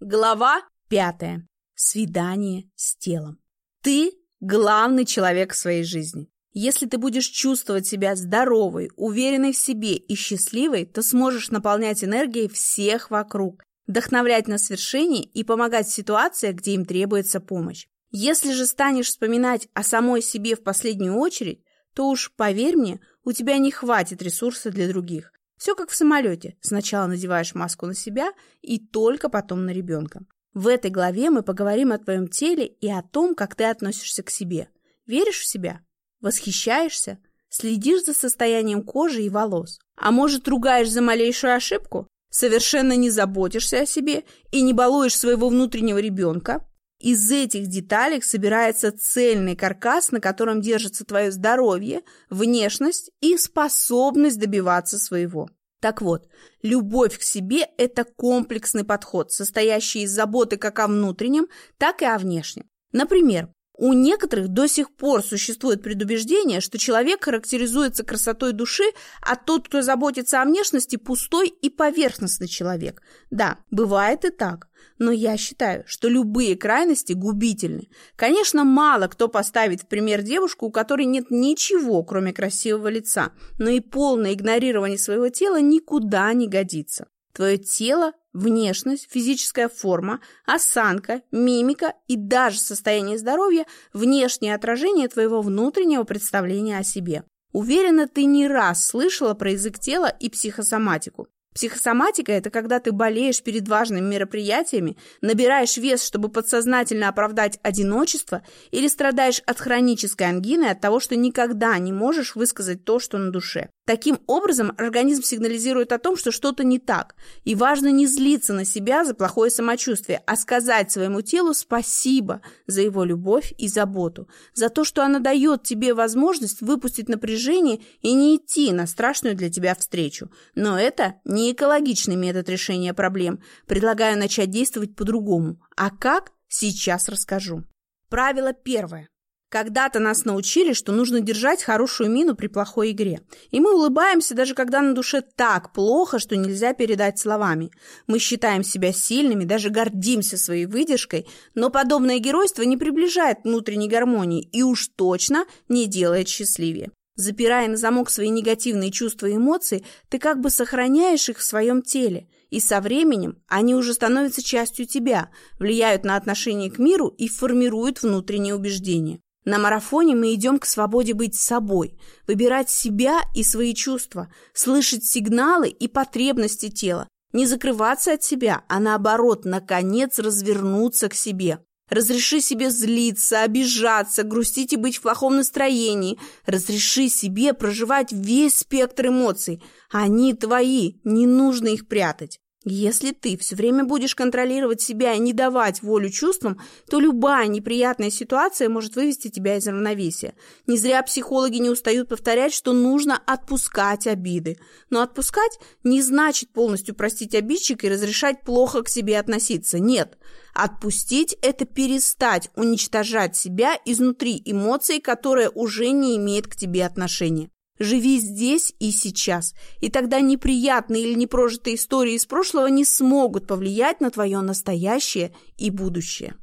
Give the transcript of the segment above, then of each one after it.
Глава пятая. Свидание с телом. Ты – главный человек в своей жизни. Если ты будешь чувствовать себя здоровой, уверенной в себе и счастливой, то сможешь наполнять энергией всех вокруг, вдохновлять на свершение и помогать в ситуациях, где им требуется помощь. Если же станешь вспоминать о самой себе в последнюю очередь, то уж, поверь мне, у тебя не хватит ресурса для других. Все как в самолете. Сначала надеваешь маску на себя и только потом на ребенка. В этой главе мы поговорим о твоем теле и о том, как ты относишься к себе. Веришь в себя? Восхищаешься? Следишь за состоянием кожи и волос? А может, ругаешь за малейшую ошибку? Совершенно не заботишься о себе и не балуешь своего внутреннего ребенка? Из этих деталей собирается цельный каркас, на котором держится твое здоровье, внешность и способность добиваться своего. Так вот, любовь к себе – это комплексный подход, состоящий из заботы как о внутреннем, так и о внешнем. Например, у некоторых до сих пор существует предубеждение, что человек характеризуется красотой души, а тот, кто заботится о внешности, пустой и поверхностный человек. Да, бывает и так. Но я считаю, что любые крайности губительны. Конечно, мало кто поставит в пример девушку, у которой нет ничего, кроме красивого лица, но и полное игнорирование своего тела никуда не годится. Твое тело, внешность, физическая форма, осанка, мимика и даже состояние здоровья – внешнее отражение твоего внутреннего представления о себе. Уверена, ты не раз слышала про язык тела и психосоматику. Психосоматика – это когда ты болеешь перед важными мероприятиями, набираешь вес, чтобы подсознательно оправдать одиночество, или страдаешь от хронической ангины от того, что никогда не можешь высказать то, что на душе. Таким образом, организм сигнализирует о том, что что-то не так, и важно не злиться на себя за плохое самочувствие, а сказать своему телу спасибо за его любовь и заботу, за то, что она дает тебе возможность выпустить напряжение и не идти на страшную для тебя встречу. Но это не экологичный метод решения проблем. Предлагаю начать действовать по-другому. А как? Сейчас расскажу. Правило первое. Когда-то нас научили, что нужно держать хорошую мину при плохой игре. И мы улыбаемся, даже когда на душе так плохо, что нельзя передать словами. Мы считаем себя сильными, даже гордимся своей выдержкой, но подобное геройство не приближает внутренней гармонии и уж точно не делает счастливее. Запирая на замок свои негативные чувства и эмоции, ты как бы сохраняешь их в своем теле, и со временем они уже становятся частью тебя, влияют на отношение к миру и формируют внутренние убеждения. На марафоне мы идем к свободе быть собой, выбирать себя и свои чувства, слышать сигналы и потребности тела, не закрываться от себя, а наоборот, наконец развернуться к себе. Разреши себе злиться, обижаться, грустить и быть в плохом настроении. Разреши себе проживать весь спектр эмоций. Они твои, не нужно их прятать. Если ты все время будешь контролировать себя и не давать волю чувствам, то любая неприятная ситуация может вывести тебя из равновесия. Не зря психологи не устают повторять, что нужно отпускать обиды. Но отпускать не значит полностью простить обидчика и разрешать плохо к себе относиться. Нет. Отпустить – это перестать уничтожать себя изнутри эмоций, которые уже не имеют к тебе отношения. Живи здесь и сейчас, и тогда неприятные или непрожитые истории из прошлого не смогут повлиять на твое настоящее и будущее.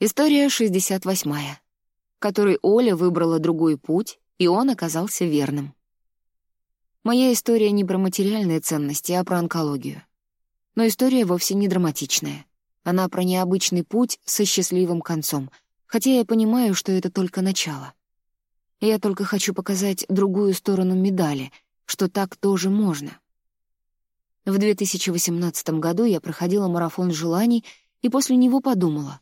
История 68 в которой Оля выбрала другой путь, и он оказался верным. Моя история не про материальные ценности, а про онкологию. Но история вовсе не драматичная. Она про необычный путь со счастливым концом, хотя я понимаю, что это только начало. Я только хочу показать другую сторону медали, что так тоже можно. В 2018 году я проходила марафон желаний и после него подумала,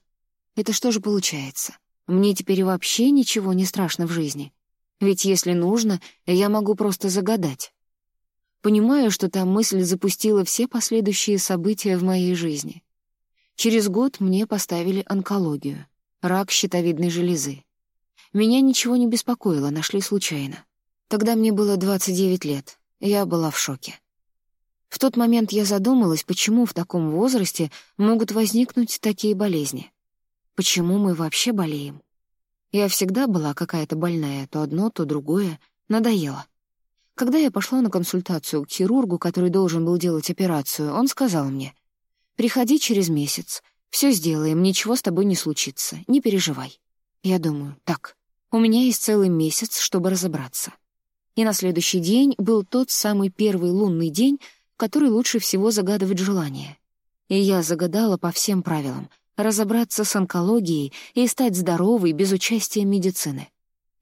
это что же получается? Мне теперь вообще ничего не страшно в жизни. Ведь если нужно, я могу просто загадать. Понимаю, что та мысль запустила все последующие события в моей жизни. Через год мне поставили онкологию, рак щитовидной железы. Меня ничего не беспокоило, нашли случайно. Тогда мне было 29 лет, я была в шоке. В тот момент я задумалась, почему в таком возрасте могут возникнуть такие болезни. Почему мы вообще болеем? Я всегда была какая-то больная, то одно, то другое. Надоело. Когда я пошла на консультацию к хирургу, который должен был делать операцию, он сказал мне, Приходи через месяц. Все сделаем, ничего с тобой не случится, не переживай. Я думаю, так, у меня есть целый месяц, чтобы разобраться. И на следующий день был тот самый первый лунный день, который лучше всего загадывать желание. И я загадала по всем правилам — разобраться с онкологией и стать здоровой без участия медицины.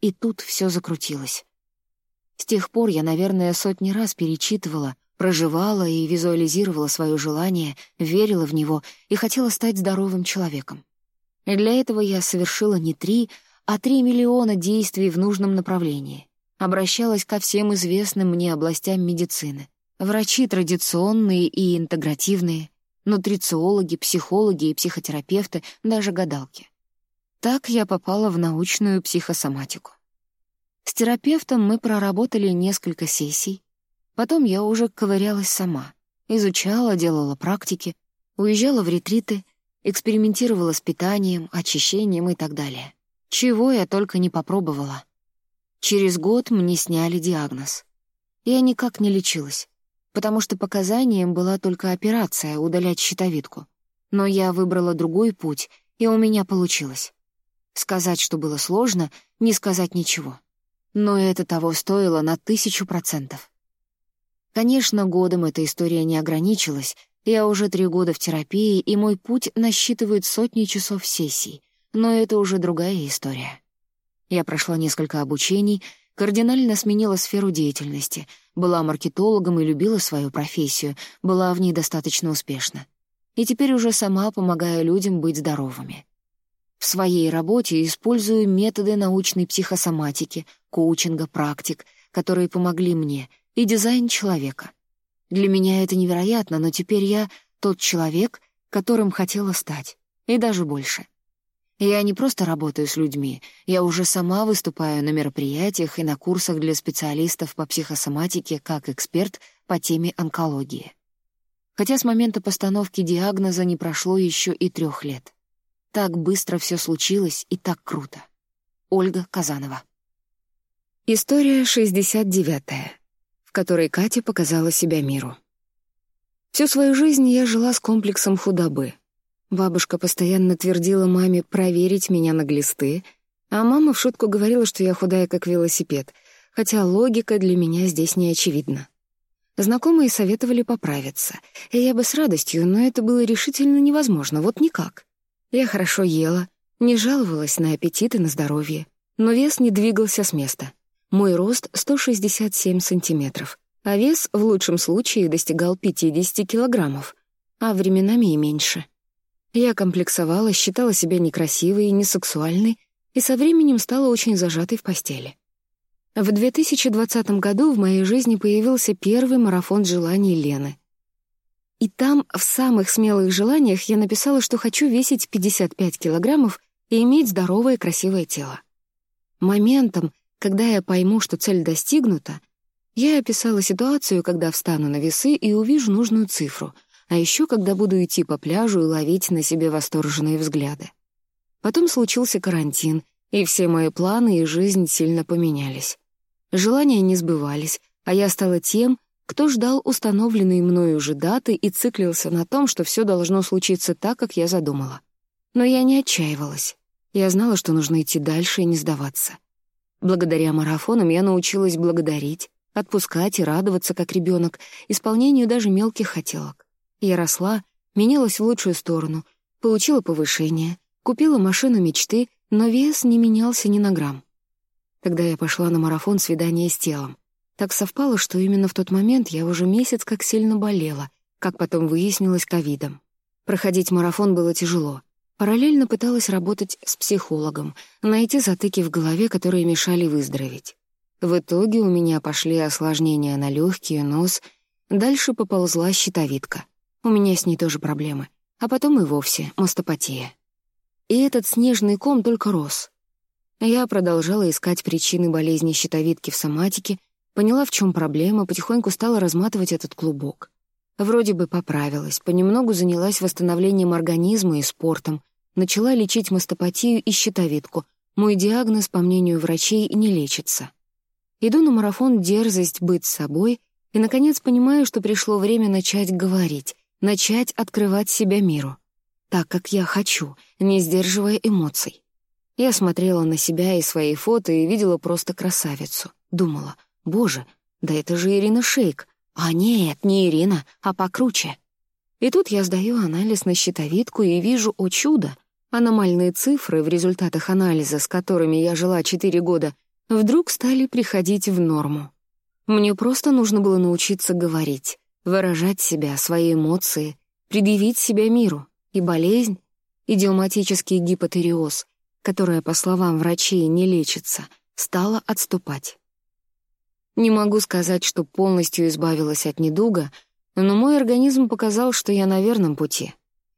И тут все закрутилось. С тех пор я, наверное, сотни раз перечитывала, проживала и визуализировала свое желание, верила в него и хотела стать здоровым человеком. И для этого я совершила не три, а три миллиона действий в нужном направлении. Обращалась ко всем известным мне областям медицины. Врачи традиционные и интегративные, нутрициологи, психологи и психотерапевты, даже гадалки. Так я попала в научную психосоматику. С терапевтом мы проработали несколько сессий. Потом я уже ковырялась сама. Изучала, делала практики, уезжала в ретриты, экспериментировала с питанием, очищением и так далее. Чего я только не попробовала. Через год мне сняли диагноз. Я никак не лечилась, потому что показанием была только операция — удалять щитовидку. Но я выбрала другой путь, и у меня получилось. Сказать, что было сложно, не сказать ничего. Но это того стоило на тысячу процентов. Конечно, годом эта история не ограничилась. Я уже три года в терапии, и мой путь насчитывает сотни часов сессий. Но это уже другая история. Я прошла несколько обучений, кардинально сменила сферу деятельности, была маркетологом и любила свою профессию, была в ней достаточно успешна. И теперь уже сама помогаю людям быть здоровыми. В своей работе использую методы научной психосоматики, коучинга, практик, которые помогли мне, и дизайн человека. Для меня это невероятно, но теперь я тот человек, которым хотела стать, и даже больше. Я не просто работаю с людьми, я уже сама выступаю на мероприятиях и на курсах для специалистов по психосоматике как эксперт по теме онкологии. Хотя с момента постановки диагноза не прошло еще и трех лет. Так быстро все случилось и так круто. Ольга Казанова. История 69 в которой Катя показала себя миру. Всю свою жизнь я жила с комплексом худобы. Бабушка постоянно твердила маме проверить меня на глисты, а мама в шутку говорила, что я худая как велосипед, хотя логика для меня здесь не очевидна. Знакомые советовали поправиться, и я бы с радостью, но это было решительно невозможно, вот никак. Я хорошо ела, не жаловалась на аппетит и на здоровье, но вес не двигался с места. Мой рост — 167 сантиметров, а вес в лучшем случае достигал 50 килограммов, а временами и меньше. Я комплексовала, считала себя некрасивой и несексуальной, и со временем стала очень зажатой в постели. В 2020 году в моей жизни появился первый марафон желаний Лены. И там, в самых смелых желаниях, я написала, что хочу весить 55 килограммов и иметь здоровое красивое тело. Моментом, когда я пойму, что цель достигнута, я описала ситуацию, когда встану на весы и увижу нужную цифру, а еще когда буду идти по пляжу и ловить на себе восторженные взгляды. Потом случился карантин, и все мои планы и жизнь сильно поменялись. Желания не сбывались, а я стала тем, кто ждал установленной мною уже даты и циклился на том, что все должно случиться так, как я задумала. Но я не отчаивалась. Я знала, что нужно идти дальше и не сдаваться. Благодаря марафонам я научилась благодарить, отпускать и радоваться, как ребенок, исполнению даже мелких хотелок. Я росла, менялась в лучшую сторону, получила повышение, купила машину мечты, но вес не менялся ни на грамм. Тогда я пошла на марафон свидания с телом. Так совпало, что именно в тот момент я уже месяц как сильно болела, как потом выяснилось ковидом. Проходить марафон было тяжело. Параллельно пыталась работать с психологом, найти затыки в голове, которые мешали выздороветь. В итоге у меня пошли осложнения на легкие, нос, дальше поползла щитовидка. У меня с ней тоже проблемы. А потом и вовсе мастопатия. И этот снежный ком только рос. Я продолжала искать причины болезни щитовидки в соматике, Поняла, в чем проблема, потихоньку стала разматывать этот клубок. Вроде бы поправилась, понемногу занялась восстановлением организма и спортом, начала лечить мастопатию и щитовидку. Мой диагноз, по мнению врачей, не лечится. Иду на марафон «Дерзость быть собой» и, наконец, понимаю, что пришло время начать говорить, начать открывать себя миру, так, как я хочу, не сдерживая эмоций. Я смотрела на себя и свои фото и видела просто красавицу. Думала, боже, да это же Ирина Шейк. А нет, не Ирина, а покруче. И тут я сдаю анализ на щитовидку и вижу, о чудо, аномальные цифры в результатах анализа, с которыми я жила 4 года, вдруг стали приходить в норму. Мне просто нужно было научиться говорить, выражать себя, свои эмоции, предъявить себя миру. И болезнь, идиоматический гипотериоз, которая, по словам врачей, не лечится, стала отступать. Не могу сказать, что полностью избавилась от недуга, но мой организм показал, что я на верном пути.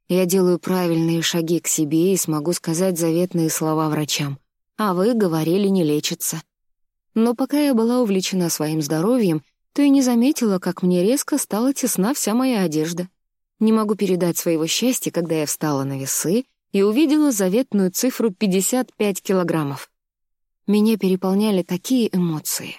Я делаю правильные шаги к себе и смогу сказать заветные слова врачам. А вы говорили не лечится. Но пока я была увлечена своим здоровьем, то и не заметила, как мне резко стала тесна вся моя одежда. Не могу передать своего счастья, когда я встала на весы и увидела заветную цифру 55 килограммов. Меня переполняли такие эмоции.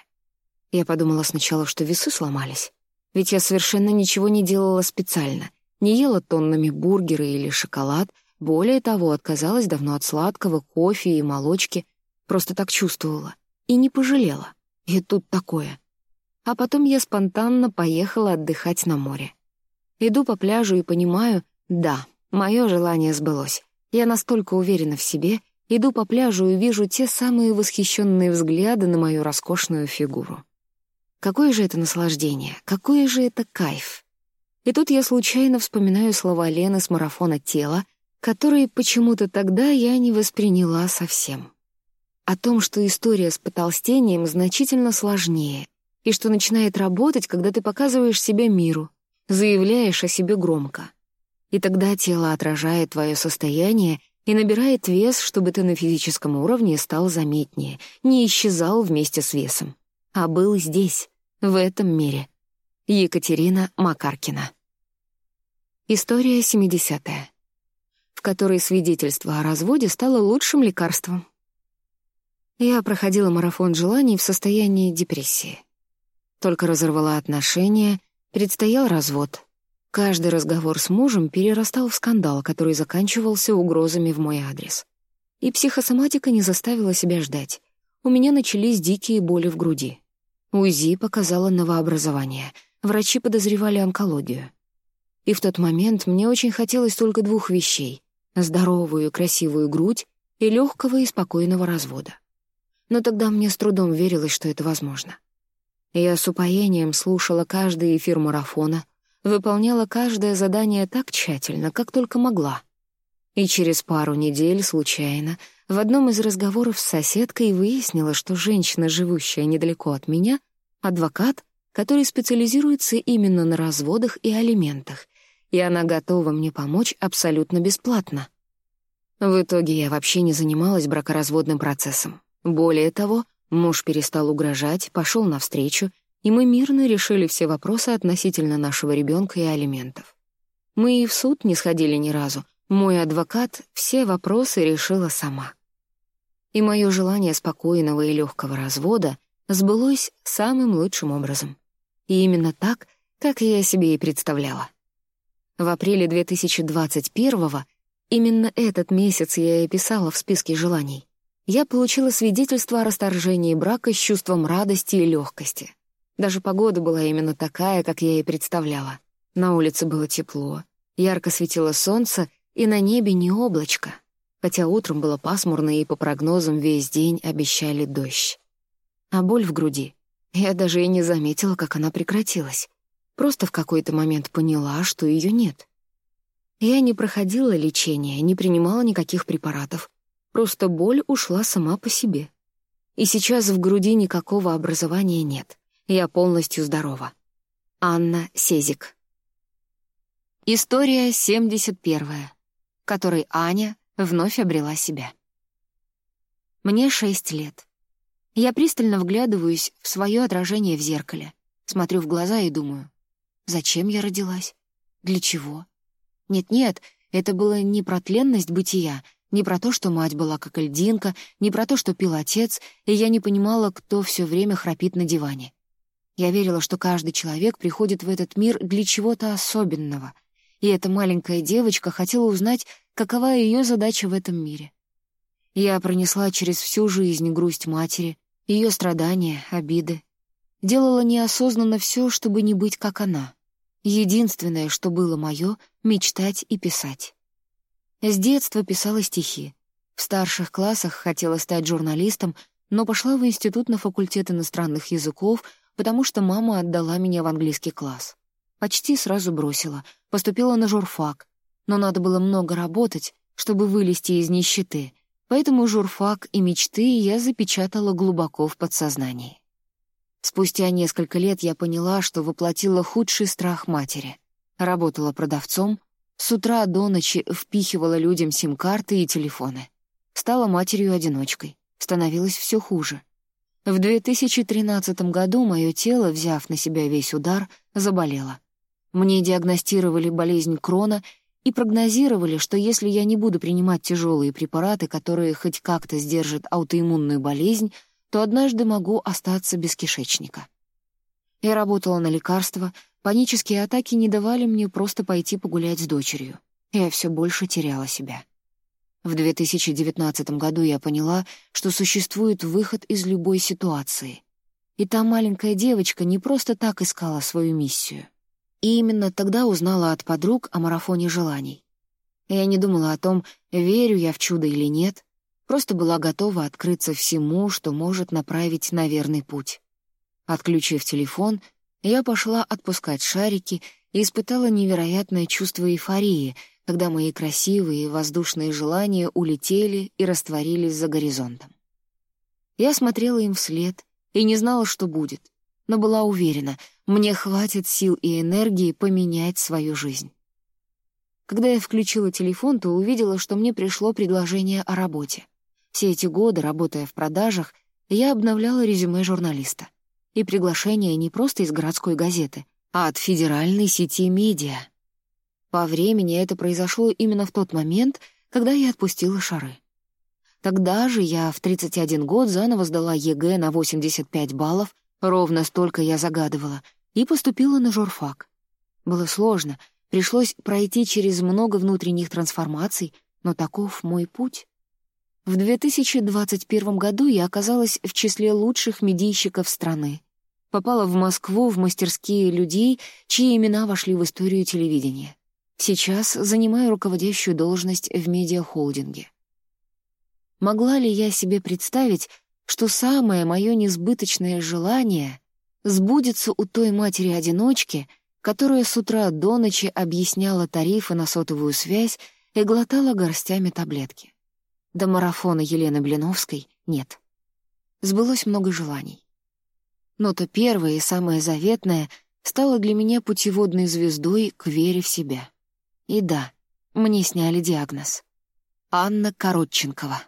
Я подумала сначала, что весы сломались. Ведь я совершенно ничего не делала специально. Не ела тоннами бургеры или шоколад. Более того, отказалась давно от сладкого, кофе и молочки. Просто так чувствовала. И не пожалела. И тут такое. А потом я спонтанно поехала отдыхать на море. Иду по пляжу и понимаю, да, мое желание сбылось. Я настолько уверена в себе, иду по пляжу и вижу те самые восхищенные взгляды на мою роскошную фигуру. Какое же это наслаждение, какой же это кайф. И тут я случайно вспоминаю слова Лены с марафона «Тело», которые почему-то тогда я не восприняла совсем. О том, что история с потолстением значительно сложнее, и что начинает работать, когда ты показываешь себя миру, заявляешь о себе громко. И тогда тело отражает твое состояние и набирает вес, чтобы ты на физическом уровне стал заметнее, не исчезал вместе с весом а был здесь, в этом мире. Екатерина Макаркина. История 70-я, в которой свидетельство о разводе стало лучшим лекарством. Я проходила марафон желаний в состоянии депрессии. Только разорвала отношения, предстоял развод. Каждый разговор с мужем перерастал в скандал, который заканчивался угрозами в мой адрес. И психосоматика не заставила себя ждать. У меня начались дикие боли в груди. УЗИ показало новообразование. Врачи подозревали онкологию. И в тот момент мне очень хотелось только двух вещей — здоровую, красивую грудь и легкого и спокойного развода. Но тогда мне с трудом верилось, что это возможно. Я с упоением слушала каждый эфир марафона, выполняла каждое задание так тщательно, как только могла. И через пару недель, случайно, в одном из разговоров с соседкой выяснила, что женщина, живущая недалеко от меня, адвокат, который специализируется именно на разводах и алиментах, и она готова мне помочь абсолютно бесплатно. В итоге я вообще не занималась бракоразводным процессом. Более того, муж перестал угрожать, пошел навстречу, и мы мирно решили все вопросы относительно нашего ребенка и алиментов. Мы и в суд не сходили ни разу. Мой адвокат все вопросы решила сама и мое желание спокойного и легкого развода сбылось самым лучшим образом. И именно так, как я себе и представляла. В апреле 2021-го, именно этот месяц я и писала в списке желаний, я получила свидетельство о расторжении брака с чувством радости и легкости. Даже погода была именно такая, как я и представляла. На улице было тепло, ярко светило солнце, и на небе не облачко — хотя утром было пасмурно и по прогнозам весь день обещали дождь. А боль в груди. Я даже и не заметила, как она прекратилась. Просто в какой-то момент поняла, что ее нет. Я не проходила лечения, не принимала никаких препаратов. Просто боль ушла сама по себе. И сейчас в груди никакого образования нет. Я полностью здорова. Анна Сезик. История 71, в которой Аня вновь обрела себя. Мне шесть лет. Я пристально вглядываюсь в свое отражение в зеркале, смотрю в глаза и думаю, зачем я родилась? Для чего? Нет-нет, это было не про тленность бытия, не про то, что мать была как льдинка, не про то, что пил отец, и я не понимала, кто все время храпит на диване. Я верила, что каждый человек приходит в этот мир для чего-то особенного, и эта маленькая девочка хотела узнать, какова ее задача в этом мире. Я пронесла через всю жизнь грусть матери, ее страдания, обиды. Делала неосознанно все, чтобы не быть как она. Единственное, что было мое — мечтать и писать. С детства писала стихи. В старших классах хотела стать журналистом, но пошла в институт на факультет иностранных языков, потому что мама отдала меня в английский класс. Почти сразу бросила, поступила на журфак, но надо было много работать, чтобы вылезти из нищеты, поэтому журфак и мечты я запечатала глубоко в подсознании. Спустя несколько лет я поняла, что воплотила худший страх матери. Работала продавцом, с утра до ночи впихивала людям сим-карты и телефоны. Стала матерью-одиночкой, становилось все хуже. В 2013 году мое тело, взяв на себя весь удар, заболело. Мне диагностировали болезнь Крона и прогнозировали, что если я не буду принимать тяжелые препараты, которые хоть как-то сдержат аутоиммунную болезнь, то однажды могу остаться без кишечника. Я работала на лекарства, панические атаки не давали мне просто пойти погулять с дочерью. Я все больше теряла себя. В 2019 году я поняла, что существует выход из любой ситуации. И та маленькая девочка не просто так искала свою миссию. И именно тогда узнала от подруг о марафоне желаний. Я не думала о том, верю я в чудо или нет, просто была готова открыться всему, что может направить на верный путь. Отключив телефон, я пошла отпускать шарики и испытала невероятное чувство эйфории, когда мои красивые воздушные желания улетели и растворились за горизонтом. Я смотрела им вслед и не знала, что будет — но была уверена, мне хватит сил и энергии поменять свою жизнь. Когда я включила телефон, то увидела, что мне пришло предложение о работе. Все эти годы, работая в продажах, я обновляла резюме журналиста. И приглашение не просто из городской газеты, а от федеральной сети медиа. По времени это произошло именно в тот момент, когда я отпустила шары. Тогда же я в 31 год заново сдала ЕГЭ на 85 баллов Ровно столько я загадывала и поступила на журфак. Было сложно, пришлось пройти через много внутренних трансформаций, но таков мой путь. В 2021 году я оказалась в числе лучших медийщиков страны. Попала в Москву в мастерские людей, чьи имена вошли в историю телевидения. Сейчас занимаю руководящую должность в медиахолдинге. Могла ли я себе представить, что самое мое несбыточное желание сбудется у той матери-одиночки, которая с утра до ночи объясняла тарифы на сотовую связь и глотала горстями таблетки. До марафона Елены Блиновской нет. Сбылось много желаний. Но то первое и самое заветное стало для меня путеводной звездой к вере в себя. И да, мне сняли диагноз. Анна Коротченкова.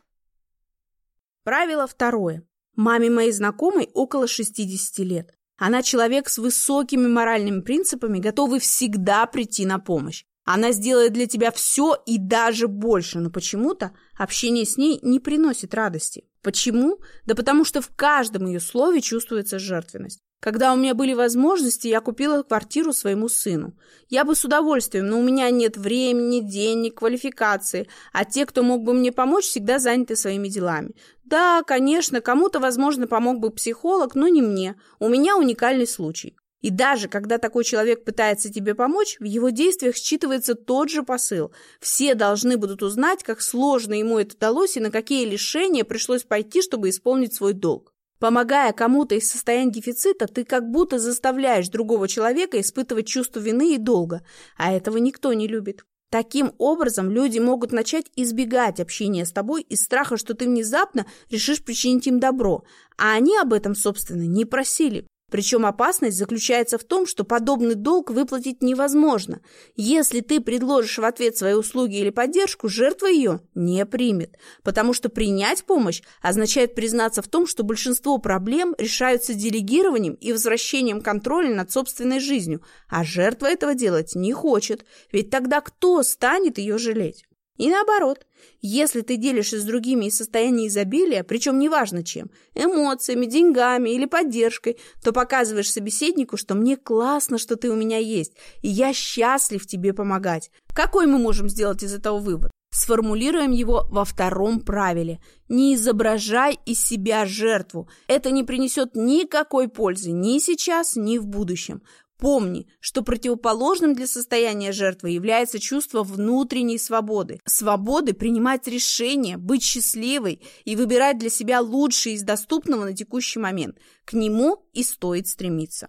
Правило второе. Маме моей знакомой около 60 лет. Она человек с высокими моральными принципами, готовый всегда прийти на помощь. Она сделает для тебя все и даже больше, но почему-то общение с ней не приносит радости. Почему? Да потому что в каждом ее слове чувствуется жертвенность. Когда у меня были возможности, я купила квартиру своему сыну. Я бы с удовольствием, но у меня нет времени, денег, квалификации, а те, кто мог бы мне помочь, всегда заняты своими делами. Да, конечно, кому-то, возможно, помог бы психолог, но не мне. У меня уникальный случай. И даже когда такой человек пытается тебе помочь, в его действиях считывается тот же посыл. Все должны будут узнать, как сложно ему это удалось и на какие лишения пришлось пойти, чтобы исполнить свой долг. Помогая кому-то из состояния дефицита, ты как будто заставляешь другого человека испытывать чувство вины и долга, а этого никто не любит. Таким образом, люди могут начать избегать общения с тобой из страха, что ты внезапно решишь причинить им добро, а они об этом, собственно, не просили. Причем опасность заключается в том, что подобный долг выплатить невозможно. Если ты предложишь в ответ свои услуги или поддержку, жертва ее не примет, потому что принять помощь означает признаться в том, что большинство проблем решаются делегированием и возвращением контроля над собственной жизнью, а жертва этого делать не хочет, ведь тогда кто станет ее жалеть? И наоборот, если ты делишься с другими из состояния изобилия, причем неважно чем, эмоциями, деньгами или поддержкой, то показываешь собеседнику, что мне классно, что ты у меня есть, и я счастлив тебе помогать. Какой мы можем сделать из этого вывод? Сформулируем его во втором правиле. Не изображай из себя жертву. Это не принесет никакой пользы ни сейчас, ни в будущем. Помни, что противоположным для состояния жертвы является чувство внутренней свободы. Свободы принимать решения, быть счастливой и выбирать для себя лучшее из доступного на текущий момент. К нему и стоит стремиться.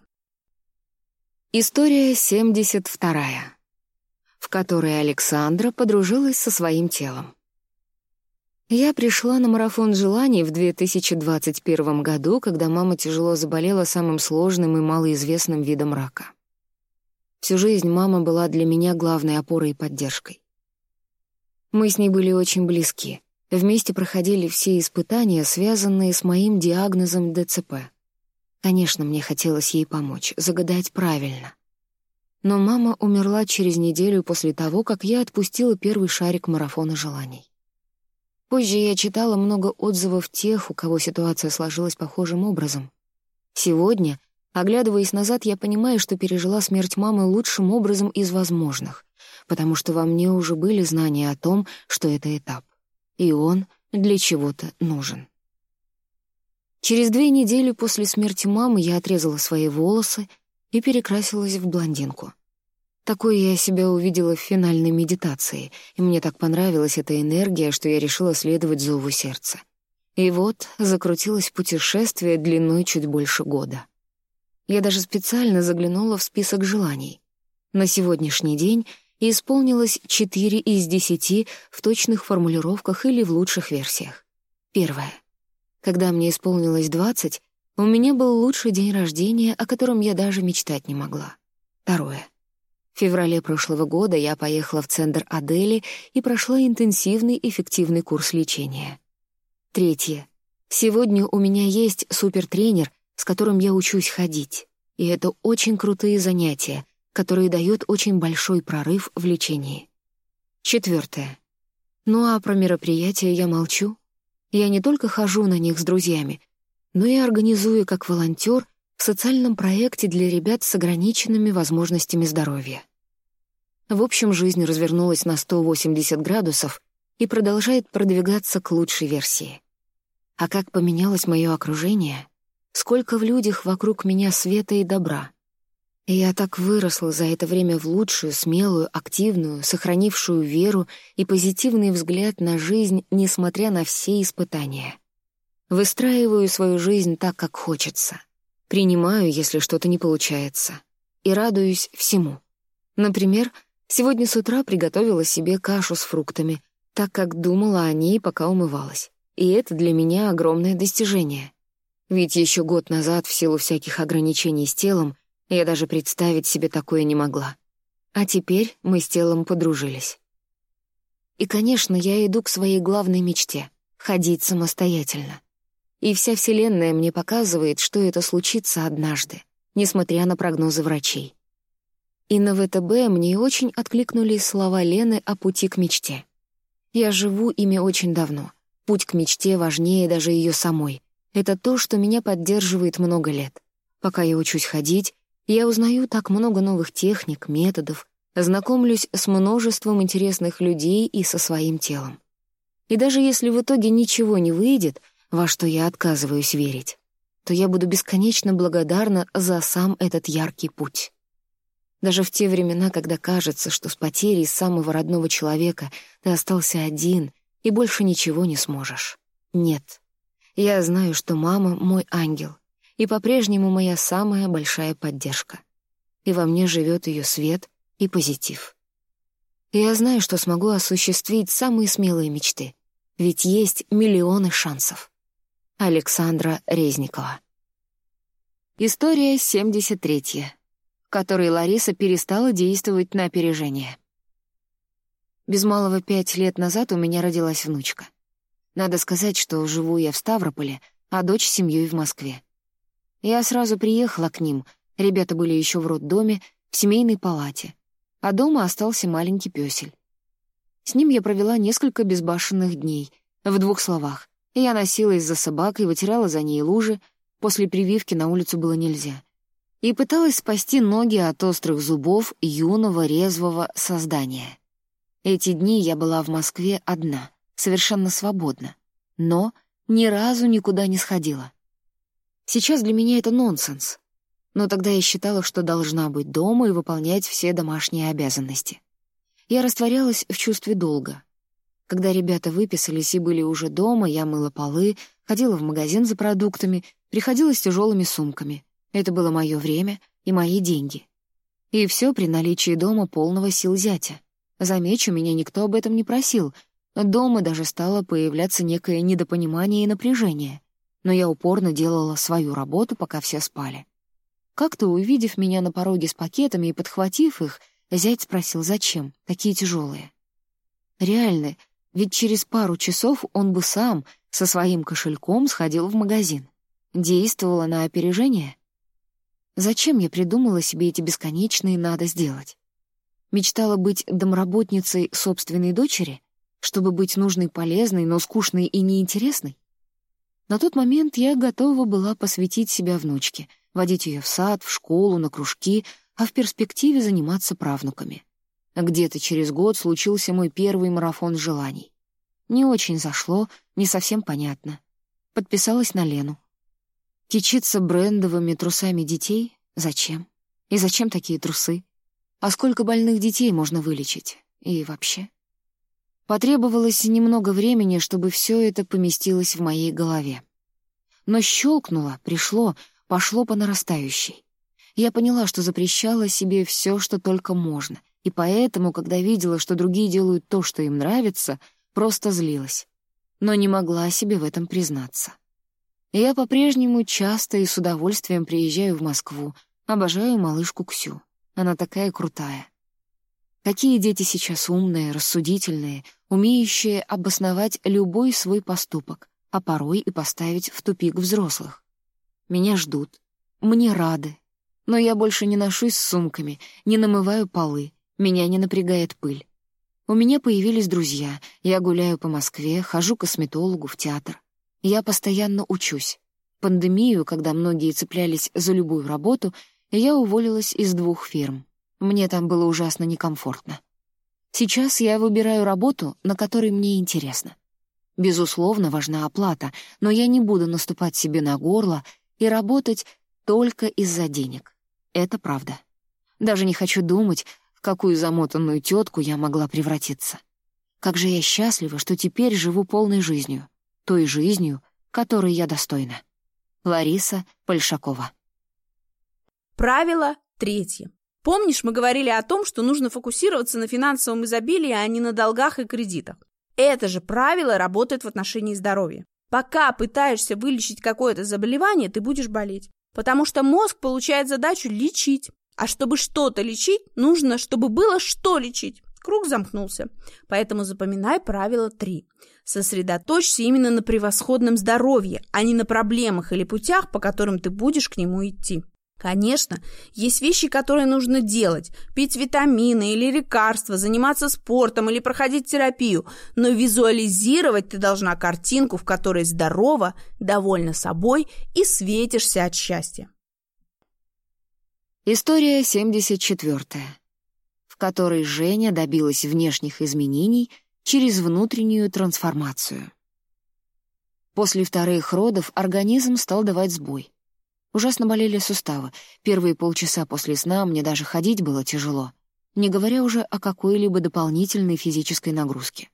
История 72 в которой Александра подружилась со своим телом. Я пришла на марафон желаний в 2021 году, когда мама тяжело заболела самым сложным и малоизвестным видом рака. Всю жизнь мама была для меня главной опорой и поддержкой. Мы с ней были очень близки. Вместе проходили все испытания, связанные с моим диагнозом ДЦП. Конечно, мне хотелось ей помочь, загадать правильно. Но мама умерла через неделю после того, как я отпустила первый шарик марафона желаний. Позже я читала много отзывов тех, у кого ситуация сложилась похожим образом. Сегодня, оглядываясь назад, я понимаю, что пережила смерть мамы лучшим образом из возможных, потому что во мне уже были знания о том, что это этап. И он для чего-то нужен. Через две недели после смерти мамы я отрезала свои волосы и перекрасилась в блондинку. Такой я себя увидела в финальной медитации, и мне так понравилась эта энергия, что я решила следовать зову сердца. И вот закрутилось путешествие длиной чуть больше года. Я даже специально заглянула в список желаний. На сегодняшний день исполнилось 4 из 10 в точных формулировках или в лучших версиях. Первое. Когда мне исполнилось 20, у меня был лучший день рождения, о котором я даже мечтать не могла. Второе. Феврале прошлого года я поехала в центр Адели и прошла интенсивный эффективный курс лечения. Третье. Сегодня у меня есть супертренер, с которым я учусь ходить. И это очень крутые занятия, которые дают очень большой прорыв в лечении. Четвертое. Ну а про мероприятия я молчу. Я не только хожу на них с друзьями, но и организую как волонтер в социальном проекте для ребят с ограниченными возможностями здоровья. В общем, жизнь развернулась на 180 градусов и продолжает продвигаться к лучшей версии. А как поменялось мое окружение? Сколько в людях вокруг меня света и добра? И я так выросла за это время в лучшую, смелую, активную, сохранившую веру и позитивный взгляд на жизнь, несмотря на все испытания. Выстраиваю свою жизнь так, как хочется. Принимаю, если что-то не получается. И радуюсь всему. Например, сегодня с утра приготовила себе кашу с фруктами, так как думала о ней, пока умывалась. И это для меня огромное достижение. Ведь еще год назад, в силу всяких ограничений с телом, я даже представить себе такое не могла. А теперь мы с телом подружились. И, конечно, я иду к своей главной мечте — ходить самостоятельно. И вся Вселенная мне показывает, что это случится однажды, несмотря на прогнозы врачей. И на ВТБ мне очень откликнулись слова Лены о пути к мечте. Я живу ими очень давно. Путь к мечте важнее даже ее самой. Это то, что меня поддерживает много лет. Пока я учусь ходить, я узнаю так много новых техник, методов, знакомлюсь с множеством интересных людей и со своим телом. И даже если в итоге ничего не выйдет, во что я отказываюсь верить, то я буду бесконечно благодарна за сам этот яркий путь. Даже в те времена, когда кажется, что с потерей самого родного человека ты остался один и больше ничего не сможешь. Нет. Я знаю, что мама — мой ангел, и по-прежнему моя самая большая поддержка. И во мне живет ее свет и позитив. Я знаю, что смогу осуществить самые смелые мечты, ведь есть миллионы шансов. Александра Резникова. История 73, в которой Лариса перестала действовать на опережение. Без малого пять лет назад у меня родилась внучка. Надо сказать, что живу я в Ставрополе, а дочь с семьей в Москве. Я сразу приехала к ним, ребята были еще в роддоме, в семейной палате, а дома остался маленький пёсель. С ним я провела несколько безбашенных дней. В двух словах. Я носилась за собакой, вытирала за ней лужи. После прививки на улицу было нельзя. И пыталась спасти ноги от острых зубов юного резвого создания. Эти дни я была в Москве одна, совершенно свободна. Но ни разу никуда не сходила. Сейчас для меня это нонсенс. Но тогда я считала, что должна быть дома и выполнять все домашние обязанности. Я растворялась в чувстве долга. Когда ребята выписались и были уже дома, я мыла полы, ходила в магазин за продуктами, приходила с тяжелыми сумками. Это было мое время и мои деньги. И все при наличии дома полного сил зятя. Замечу, меня никто об этом не просил. Дома даже стало появляться некое недопонимание и напряжение. Но я упорно делала свою работу, пока все спали. Как-то, увидев меня на пороге с пакетами и подхватив их, Зять спросил, зачем, такие тяжелые. Реально, ведь через пару часов он бы сам со своим кошельком сходил в магазин. Действовала на опережение. Зачем я придумала себе эти бесконечные «надо сделать»? Мечтала быть домработницей собственной дочери, чтобы быть нужной, полезной, но скучной и неинтересной? На тот момент я готова была посвятить себя внучке, водить ее в сад, в школу, на кружки, а в перспективе заниматься правнуками. Где-то через год случился мой первый марафон желаний. Не очень зашло, не совсем понятно. Подписалась на Лену. Кичиться брендовыми трусами детей? Зачем? И зачем такие трусы? А сколько больных детей можно вылечить? И вообще? Потребовалось немного времени, чтобы все это поместилось в моей голове. Но щелкнуло, пришло, пошло по нарастающей. Я поняла, что запрещала себе все, что только можно, и поэтому, когда видела, что другие делают то, что им нравится, просто злилась. Но не могла себе в этом признаться. Я по-прежнему часто и с удовольствием приезжаю в Москву, обожаю малышку Ксю. Она такая крутая. Какие дети сейчас умные, рассудительные, умеющие обосновать любой свой поступок, а порой и поставить в тупик взрослых. Меня ждут, мне рады, но я больше не ношусь с сумками, не намываю полы, меня не напрягает пыль. У меня появились друзья, я гуляю по Москве, хожу к косметологу, в театр. Я постоянно учусь. Пандемию, когда многие цеплялись за любую работу, я уволилась из двух фирм. Мне там было ужасно некомфортно. Сейчас я выбираю работу, на которой мне интересно. Безусловно, важна оплата, но я не буду наступать себе на горло и работать только из-за денег. Это правда. Даже не хочу думать, в какую замотанную тетку я могла превратиться. Как же я счастлива, что теперь живу полной жизнью, той жизнью, которой я достойна. Лариса Польшакова. Правило третье. Помнишь, мы говорили о том, что нужно фокусироваться на финансовом изобилии, а не на долгах и кредитах? Это же правило работает в отношении здоровья. Пока пытаешься вылечить какое-то заболевание, ты будешь болеть. Потому что мозг получает задачу лечить. А чтобы что-то лечить, нужно, чтобы было что лечить. Круг замкнулся. Поэтому запоминай правило 3. Сосредоточься именно на превосходном здоровье, а не на проблемах или путях, по которым ты будешь к нему идти. Конечно, есть вещи, которые нужно делать. Пить витамины или лекарства, заниматься спортом или проходить терапию. Но визуализировать ты должна картинку, в которой здорова, довольна собой и светишься от счастья. История 74, в которой Женя добилась внешних изменений через внутреннюю трансформацию. После вторых родов организм стал давать сбой. Ужасно болели суставы. Первые полчаса после сна мне даже ходить было тяжело, не говоря уже о какой-либо дополнительной физической нагрузке.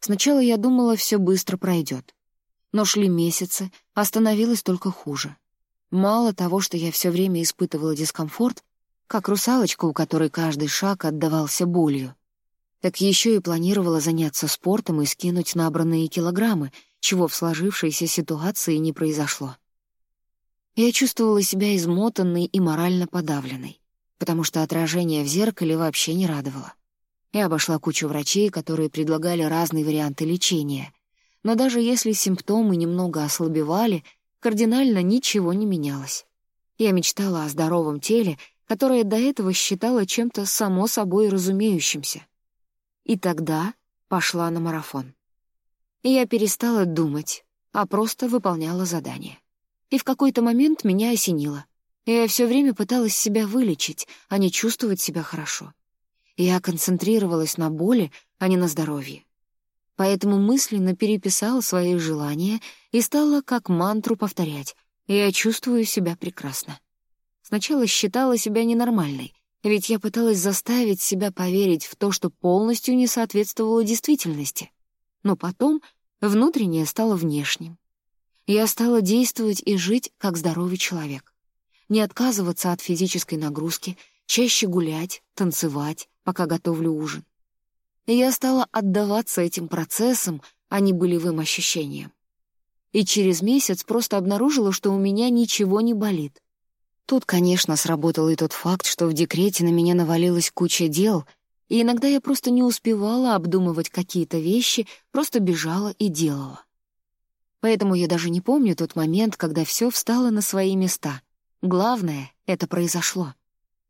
Сначала я думала, все быстро пройдет. Но шли месяцы, а становилось только хуже. Мало того, что я все время испытывала дискомфорт, как русалочка, у которой каждый шаг отдавался болью, так еще и планировала заняться спортом и скинуть набранные килограммы, чего в сложившейся ситуации не произошло. Я чувствовала себя измотанной и морально подавленной, потому что отражение в зеркале вообще не радовало. Я обошла кучу врачей, которые предлагали разные варианты лечения, но даже если симптомы немного ослабевали, кардинально ничего не менялось. Я мечтала о здоровом теле, которое до этого считала чем-то само собой разумеющимся. И тогда пошла на марафон. Я перестала думать, а просто выполняла задание. И в какой-то момент меня осенило. Я все время пыталась себя вылечить, а не чувствовать себя хорошо. Я концентрировалась на боли, а не на здоровье. Поэтому мысленно переписала свои желания и стала как мантру повторять «Я чувствую себя прекрасно». Сначала считала себя ненормальной, ведь я пыталась заставить себя поверить в то, что полностью не соответствовало действительности. Но потом внутреннее стало внешним. Я стала действовать и жить как здоровый человек. Не отказываться от физической нагрузки, чаще гулять, танцевать, пока готовлю ужин. Я стала отдаваться этим процессам, а не болевым ощущениям. И через месяц просто обнаружила, что у меня ничего не болит. Тут, конечно, сработал и тот факт, что в декрете на меня навалилась куча дел, и иногда я просто не успевала обдумывать какие-то вещи, просто бежала и делала. Поэтому я даже не помню тот момент, когда все встало на свои места. Главное, это произошло.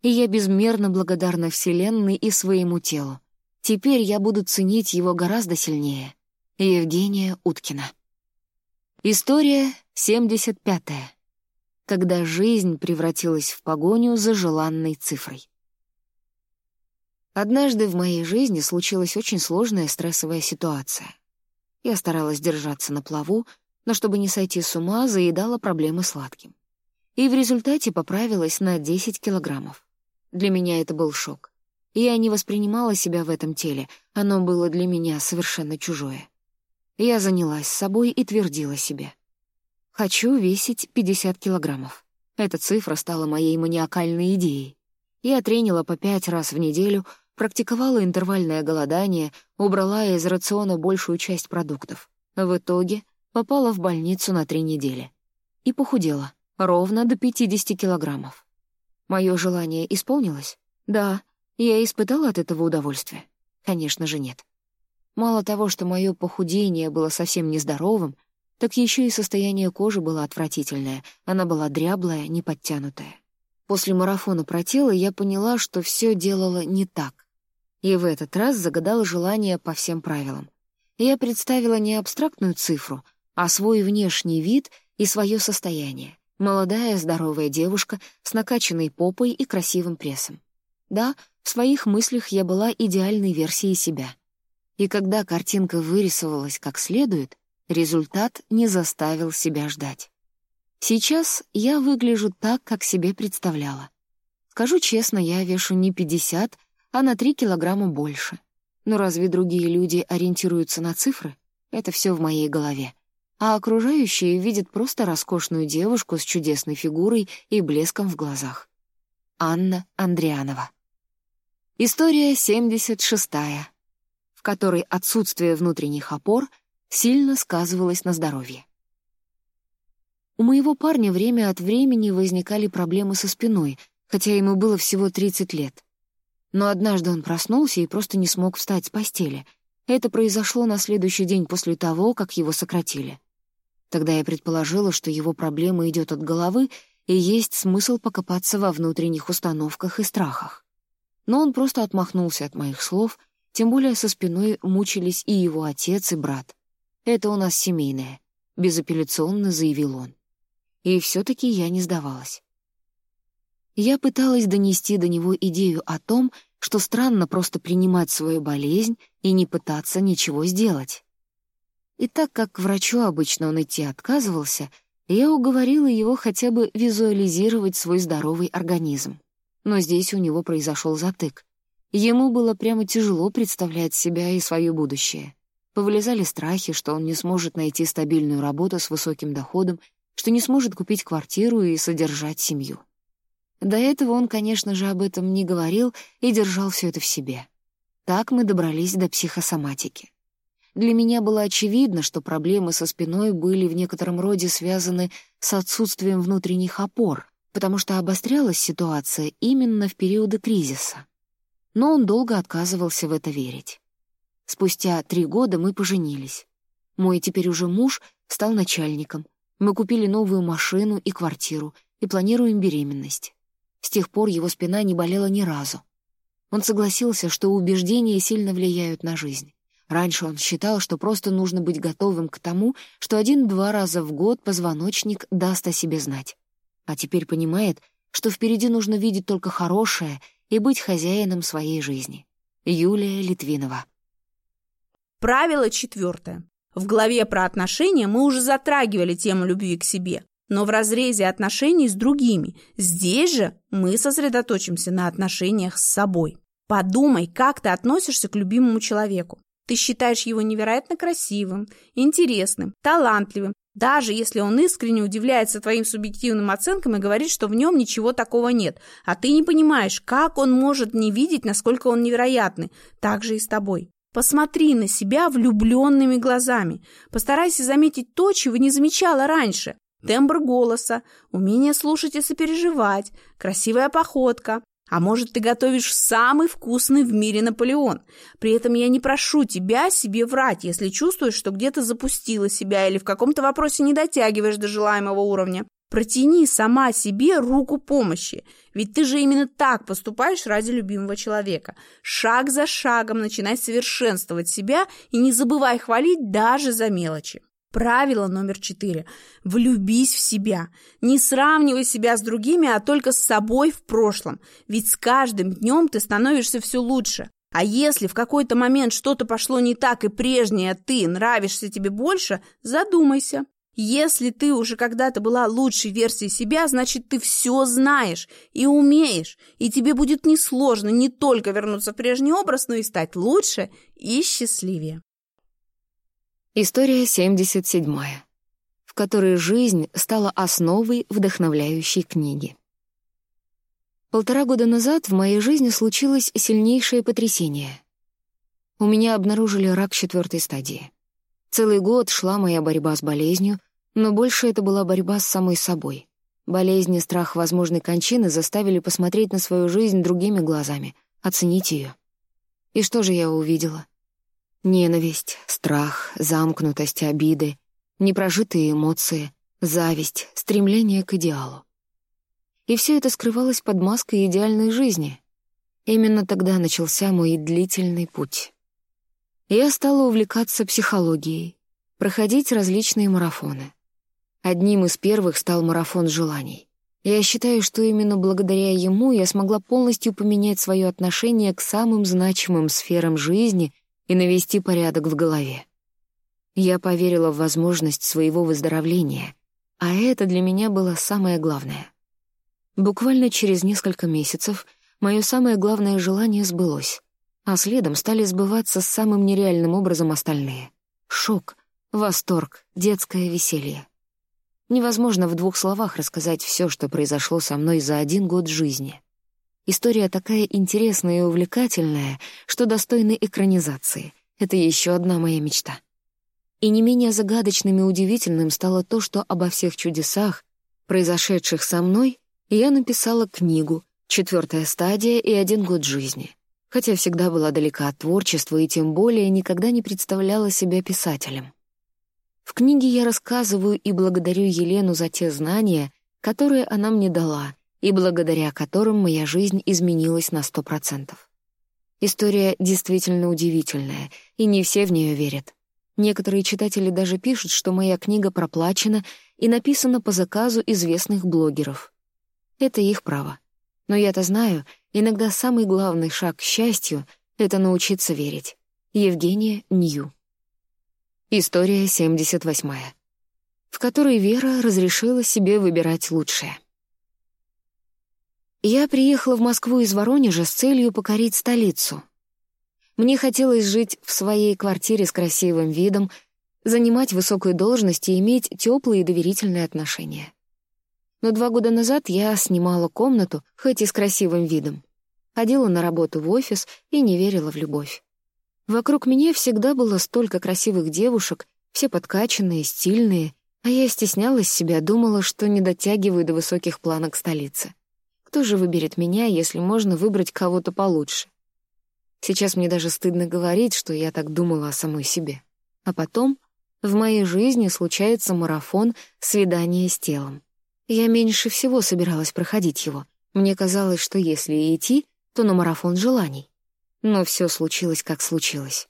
И я безмерно благодарна Вселенной и своему телу. Теперь я буду ценить его гораздо сильнее. Евгения Уткина. История 75 когда жизнь превратилась в погоню за желанной цифрой. Однажды в моей жизни случилась очень сложная стрессовая ситуация. Я старалась держаться на плаву, но чтобы не сойти с ума, заедала проблемы сладким. И в результате поправилась на 10 килограммов. Для меня это был шок. Я не воспринимала себя в этом теле, оно было для меня совершенно чужое. Я занялась собой и твердила себе. Хочу весить 50 килограммов. Эта цифра стала моей маниакальной идеей. Я тренила по пять раз в неделю, практиковала интервальное голодание, убрала из рациона большую часть продуктов. В итоге попала в больницу на три недели. И похудела, ровно до 50 килограммов. Мое желание исполнилось? Да. Я испытала от этого удовольствие? Конечно же, нет. Мало того, что мое похудение было совсем нездоровым, так еще и состояние кожи было отвратительное, она была дряблая, неподтянутая. После марафона про тело я поняла, что все делала не так. И в этот раз загадала желание по всем правилам. Я представила не абстрактную цифру, а свой внешний вид и свое состояние. Молодая, здоровая девушка с накачанной попой и красивым прессом. Да, в своих мыслях я была идеальной версией себя. И когда картинка вырисовалась как следует, Результат не заставил себя ждать. Сейчас я выгляжу так, как себе представляла. Скажу честно, я вешу не 50, а на 3 килограмма больше. Но разве другие люди ориентируются на цифры? Это все в моей голове. А окружающие видят просто роскошную девушку с чудесной фигурой и блеском в глазах. Анна Андрианова. История 76 в которой отсутствие внутренних опор — сильно сказывалось на здоровье. У моего парня время от времени возникали проблемы со спиной, хотя ему было всего 30 лет. Но однажды он проснулся и просто не смог встать с постели. Это произошло на следующий день после того, как его сократили. Тогда я предположила, что его проблема идет от головы, и есть смысл покопаться во внутренних установках и страхах. Но он просто отмахнулся от моих слов, тем более со спиной мучились и его отец, и брат. Это у нас семейное», — безапелляционно заявил он. И все-таки я не сдавалась. Я пыталась донести до него идею о том, что странно просто принимать свою болезнь и не пытаться ничего сделать. И так как к врачу обычно он идти отказывался, я уговорила его хотя бы визуализировать свой здоровый организм. Но здесь у него произошел затык. Ему было прямо тяжело представлять себя и свое будущее. Повылезали страхи, что он не сможет найти стабильную работу с высоким доходом, что не сможет купить квартиру и содержать семью. До этого он, конечно же, об этом не говорил и держал все это в себе. Так мы добрались до психосоматики. Для меня было очевидно, что проблемы со спиной были в некотором роде связаны с отсутствием внутренних опор, потому что обострялась ситуация именно в периоды кризиса. Но он долго отказывался в это верить. Спустя три года мы поженились. Мой теперь уже муж стал начальником. Мы купили новую машину и квартиру и планируем беременность. С тех пор его спина не болела ни разу. Он согласился, что убеждения сильно влияют на жизнь. Раньше он считал, что просто нужно быть готовым к тому, что один-два раза в год позвоночник даст о себе знать. А теперь понимает, что впереди нужно видеть только хорошее и быть хозяином своей жизни. Юлия Литвинова. Правило четвертое. В главе про отношения мы уже затрагивали тему любви к себе, но в разрезе отношений с другими. Здесь же мы сосредоточимся на отношениях с собой. Подумай, как ты относишься к любимому человеку. Ты считаешь его невероятно красивым, интересным, талантливым, даже если он искренне удивляется твоим субъективным оценкам и говорит, что в нем ничего такого нет, а ты не понимаешь, как он может не видеть, насколько он невероятный, так же и с тобой. Посмотри на себя влюбленными глазами. Постарайся заметить то, чего не замечала раньше. Тембр голоса, умение слушать и сопереживать, красивая походка, а может, ты готовишь самый вкусный в мире Наполеон. При этом я не прошу тебя себе врать, если чувствуешь, что где-то запустила себя или в каком-то вопросе не дотягиваешь до желаемого уровня. Протяни сама себе руку помощи, ведь ты же именно так поступаешь ради любимого человека. Шаг за шагом начинай совершенствовать себя и не забывай хвалить даже за мелочи. Правило номер четыре. Влюбись в себя. Не сравнивай себя с другими, а только с собой в прошлом. Ведь с каждым днем ты становишься все лучше. А если в какой-то момент что-то пошло не так, и прежнее ты нравишься тебе больше, задумайся. Если ты уже когда-то была лучшей версией себя, значит, ты все знаешь и умеешь, и тебе будет несложно не только вернуться в прежний образ, но и стать лучше и счастливее. История 77, в которой жизнь стала основой вдохновляющей книги. Полтора года назад в моей жизни случилось сильнейшее потрясение. У меня обнаружили рак четвертой стадии. Целый год шла моя борьба с болезнью, но больше это была борьба с самой собой. Болезнь и страх возможной кончины заставили посмотреть на свою жизнь другими глазами, оценить ее. И что же я увидела? Ненависть, страх, замкнутость, обиды, непрожитые эмоции, зависть, стремление к идеалу. И все это скрывалось под маской идеальной жизни. Именно тогда начался мой длительный путь. Я стала увлекаться психологией, проходить различные марафоны. Одним из первых стал марафон желаний. Я считаю, что именно благодаря ему я смогла полностью поменять свое отношение к самым значимым сферам жизни — и навести порядок в голове. Я поверила в возможность своего выздоровления, а это для меня было самое главное. Буквально через несколько месяцев мое самое главное желание сбылось, а следом стали сбываться самым нереальным образом остальные. Шок, восторг, детское веселье. Невозможно в двух словах рассказать все, что произошло со мной за один год жизни — История такая интересная и увлекательная, что достойна экранизации. Это еще одна моя мечта. И не менее загадочным и удивительным стало то, что обо всех чудесах, произошедших со мной, я написала книгу «Четвертая стадия и один год жизни», хотя всегда была далека от творчества и тем более никогда не представляла себя писателем. В книге я рассказываю и благодарю Елену за те знания, которые она мне дала, и благодаря которым моя жизнь изменилась на сто процентов. История действительно удивительная, и не все в нее верят. Некоторые читатели даже пишут, что моя книга проплачена и написана по заказу известных блогеров. Это их право. Но я-то знаю, иногда самый главный шаг к счастью — это научиться верить. Евгения Нью. История 78 в которой Вера разрешила себе выбирать лучшее. Я приехала в Москву из Воронежа с целью покорить столицу. Мне хотелось жить в своей квартире с красивым видом, занимать высокую должность и иметь теплые и доверительные отношения. Но два года назад я снимала комнату, хоть и с красивым видом. Ходила на работу в офис и не верила в любовь. Вокруг меня всегда было столько красивых девушек, все подкачанные, стильные, а я стеснялась себя, думала, что не дотягиваю до высоких планок столицы. Кто же выберет меня, если можно выбрать кого-то получше? Сейчас мне даже стыдно говорить, что я так думала о самой себе. А потом в моей жизни случается марафон свидания с телом. Я меньше всего собиралась проходить его. Мне казалось, что если идти, то на марафон желаний. Но все случилось, как случилось.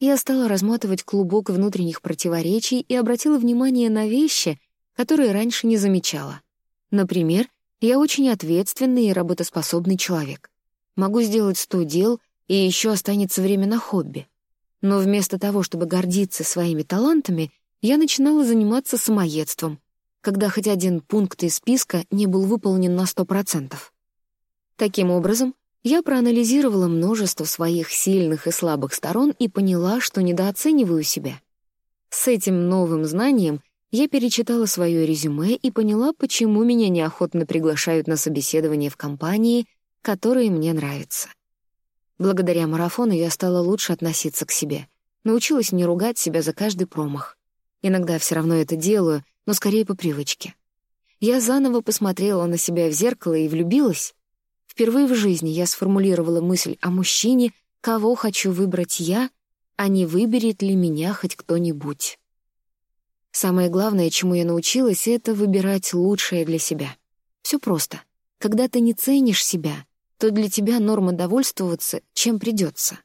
я стала разматывать клубок внутренних противоречий и обратила внимание на вещи, которые раньше не замечала. Например, я очень ответственный и работоспособный человек. Могу сделать сто дел, и еще останется время на хобби. Но вместо того, чтобы гордиться своими талантами, я начинала заниматься самоедством, когда хоть один пункт из списка не был выполнен на сто процентов. Таким образом, я проанализировала множество своих сильных и слабых сторон и поняла, что недооцениваю себя. С этим новым знанием я перечитала свое резюме и поняла, почему меня неохотно приглашают на собеседование в компании, которые мне нравятся. Благодаря марафону я стала лучше относиться к себе, научилась не ругать себя за каждый промах. Иногда все равно это делаю, но скорее по привычке. Я заново посмотрела на себя в зеркало и влюбилась. Впервые в жизни я сформулировала мысль о мужчине, кого хочу выбрать я, а не выберет ли меня хоть кто-нибудь. Самое главное, чему я научилась, это выбирать лучшее для себя. Все просто. Когда ты не ценишь себя, то для тебя норма довольствоваться, чем придется.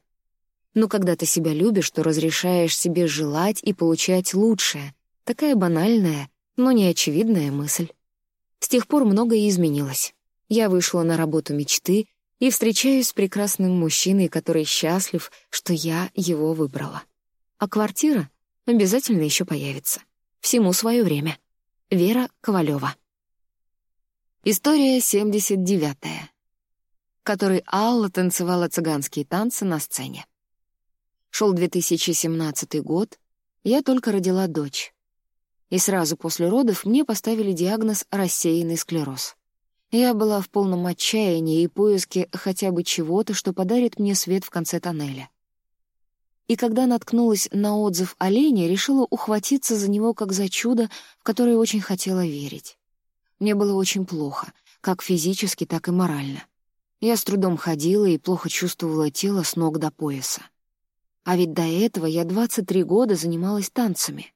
Но когда ты себя любишь, то разрешаешь себе желать и получать лучшее. Такая банальная, но неочевидная мысль. С тех пор многое изменилось. Я вышла на работу мечты и встречаюсь с прекрасным мужчиной, который счастлив, что я его выбрала. А квартира обязательно еще появится. Всему свое время. Вера Ковалева. История 79 в которой Алла танцевала цыганские танцы на сцене. Шел 2017 год, я только родила дочь. И сразу после родов мне поставили диагноз «рассеянный склероз». Я была в полном отчаянии и поиске хотя бы чего-то, что подарит мне свет в конце тоннеля. И когда наткнулась на отзыв о Лене, решила ухватиться за него как за чудо, в которое очень хотела верить. Мне было очень плохо, как физически, так и морально. Я с трудом ходила и плохо чувствовала тело с ног до пояса. А ведь до этого я 23 года занималась танцами.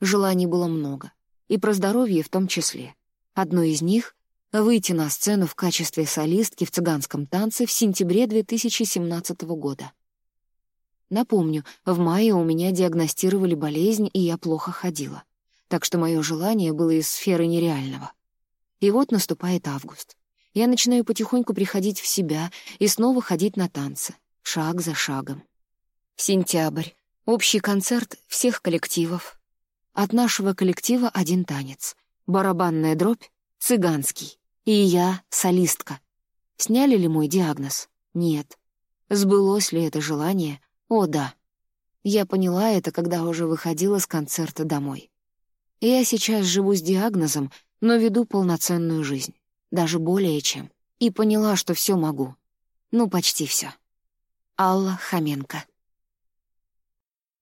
Желаний было много, и про здоровье в том числе. Одно из них — выйти на сцену в качестве солистки в цыганском танце в сентябре 2017 года. Напомню, в мае у меня диагностировали болезнь, и я плохо ходила. Так что мое желание было из сферы нереального. И вот наступает август я начинаю потихоньку приходить в себя и снова ходить на танцы, шаг за шагом. Сентябрь. Общий концерт всех коллективов. От нашего коллектива один танец. Барабанная дробь — цыганский. И я — солистка. Сняли ли мой диагноз? Нет. Сбылось ли это желание? О, да. Я поняла это, когда уже выходила с концерта домой. Я сейчас живу с диагнозом, но веду полноценную жизнь даже более чем, и поняла, что все могу. Ну, почти все. Алла Хоменко.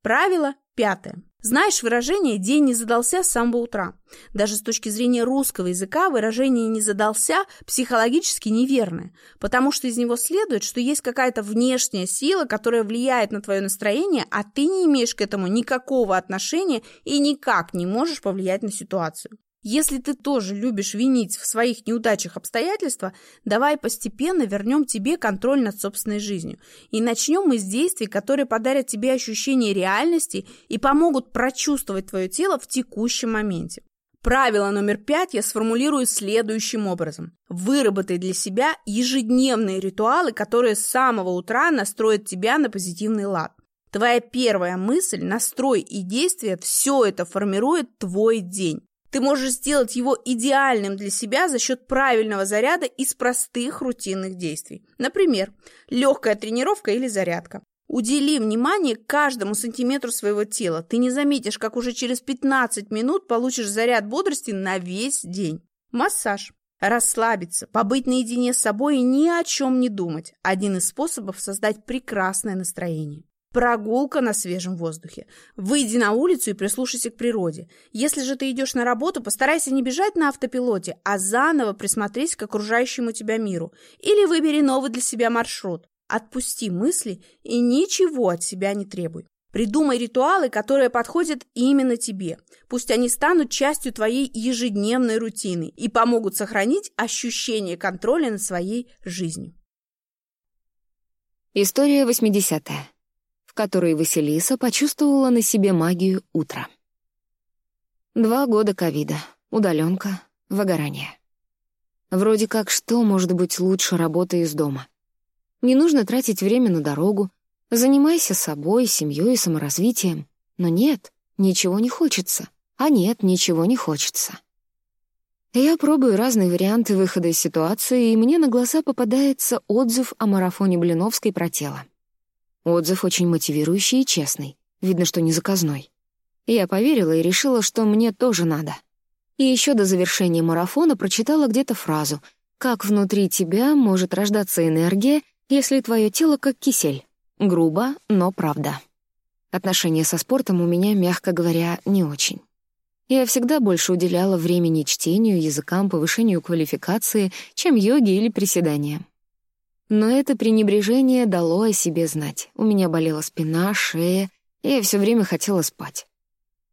Правило пятое. Знаешь выражение «день не задался с самого утра». Даже с точки зрения русского языка выражение «не задался» психологически неверное, потому что из него следует, что есть какая-то внешняя сила, которая влияет на твое настроение, а ты не имеешь к этому никакого отношения и никак не можешь повлиять на ситуацию. Если ты тоже любишь винить в своих неудачах обстоятельства, давай постепенно вернем тебе контроль над собственной жизнью. И начнем мы с действий, которые подарят тебе ощущение реальности и помогут прочувствовать твое тело в текущем моменте. Правило номер пять я сформулирую следующим образом. Выработай для себя ежедневные ритуалы, которые с самого утра настроят тебя на позитивный лад. Твоя первая мысль, настрой и действие – все это формирует твой день. Ты можешь сделать его идеальным для себя за счет правильного заряда из простых рутинных действий. Например, легкая тренировка или зарядка. Удели внимание каждому сантиметру своего тела. Ты не заметишь, как уже через 15 минут получишь заряд бодрости на весь день. Массаж. Расслабиться, побыть наедине с собой и ни о чем не думать. Один из способов создать прекрасное настроение. Прогулка на свежем воздухе. Выйди на улицу и прислушайся к природе. Если же ты идешь на работу, постарайся не бежать на автопилоте, а заново присмотрись к окружающему тебя миру. Или выбери новый для себя маршрут. Отпусти мысли и ничего от себя не требуй. Придумай ритуалы, которые подходят именно тебе. Пусть они станут частью твоей ежедневной рутины и помогут сохранить ощущение контроля над своей жизнью. История 80. -я в которой Василиса почувствовала на себе магию утра. Два года ковида, удаленка, выгорание. Вроде как что может быть лучше работы из дома? Не нужно тратить время на дорогу, занимайся собой, семьей и саморазвитием. Но нет, ничего не хочется. А нет, ничего не хочется. Я пробую разные варианты выхода из ситуации, и мне на глаза попадается отзыв о марафоне Блиновской про тело. Отзыв очень мотивирующий и честный. Видно, что не заказной. Я поверила и решила, что мне тоже надо. И еще до завершения марафона прочитала где-то фразу «Как внутри тебя может рождаться энергия, если твое тело как кисель?» Грубо, но правда. Отношения со спортом у меня, мягко говоря, не очень. Я всегда больше уделяла времени чтению, языкам, повышению квалификации, чем йоге или приседаниям. Но это пренебрежение дало о себе знать. У меня болела спина, шея, и я все время хотела спать.